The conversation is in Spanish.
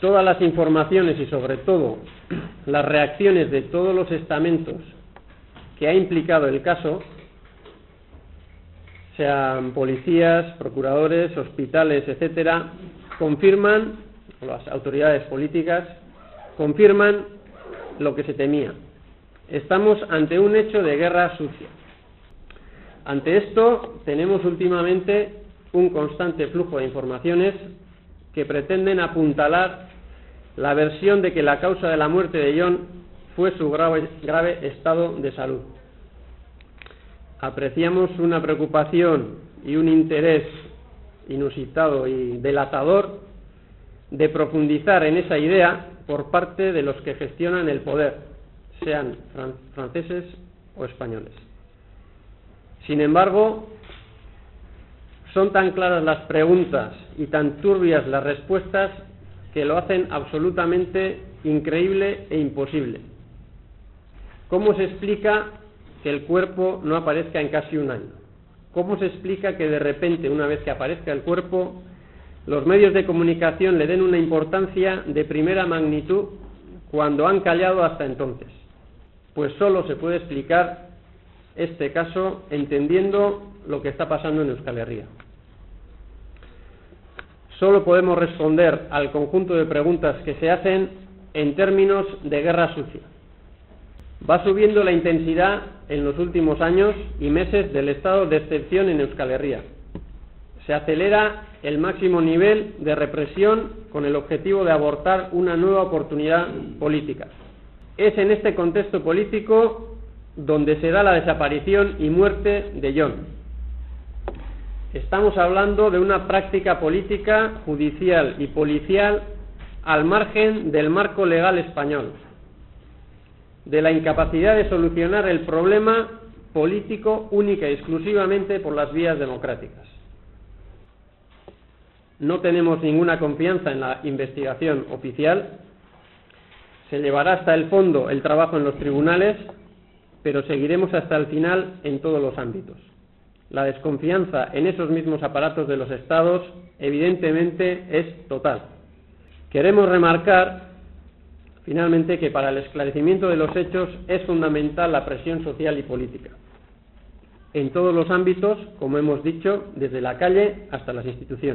todas las informaciones y sobre todo las reacciones de todos los estamentos que ha implicado el caso, sean policías, procuradores, hospitales, etcétera, confirman, las autoridades políticas, confirman lo que se temía. Estamos ante un hecho de guerra sucia. Ante esto, tenemos últimamente un constante flujo de informaciones que pretenden apuntalar la versión de que la causa de la muerte de John fue su grave, grave estado de salud. Apreciamos una preocupación y un interés inusitado y delatador de profundizar en esa idea por parte de los que gestionan el poder, sean franceses o españoles. Sin embargo, son tan claras las preguntas y tan turbias las respuestas que lo hacen absolutamente increíble e imposible. ¿Cómo se explica que el cuerpo no aparezca en casi un año? ¿Cómo se explica que de repente, una vez que aparezca el cuerpo, los medios de comunicación le den una importancia de primera magnitud cuando han callado hasta entonces? Pues solo se puede explicar este caso entendiendo lo que está pasando en Euskal Herria. Solo podemos responder al conjunto de preguntas que se hacen en términos de guerra sucia. Va subiendo la intensidad en los últimos años y meses del estado de excepción en Euskal Herria. Se acelera el máximo nivel de represión con el objetivo de abortar una nueva oportunidad política. Es en este contexto político donde se da la desaparición y muerte de John. Estamos hablando de una práctica política, judicial y policial al margen del marco legal español, de la incapacidad de solucionar el problema político única y exclusivamente por las vías democráticas. No tenemos ninguna confianza en la investigación oficial. Se llevará hasta el fondo el trabajo en los tribunales pero seguiremos hasta el final en todos los ámbitos. La desconfianza en esos mismos aparatos de los Estados evidentemente es total. Queremos remarcar finalmente que para el esclarecimiento de los hechos es fundamental la presión social y política. En todos los ámbitos, como hemos dicho, desde la calle hasta las instituciones.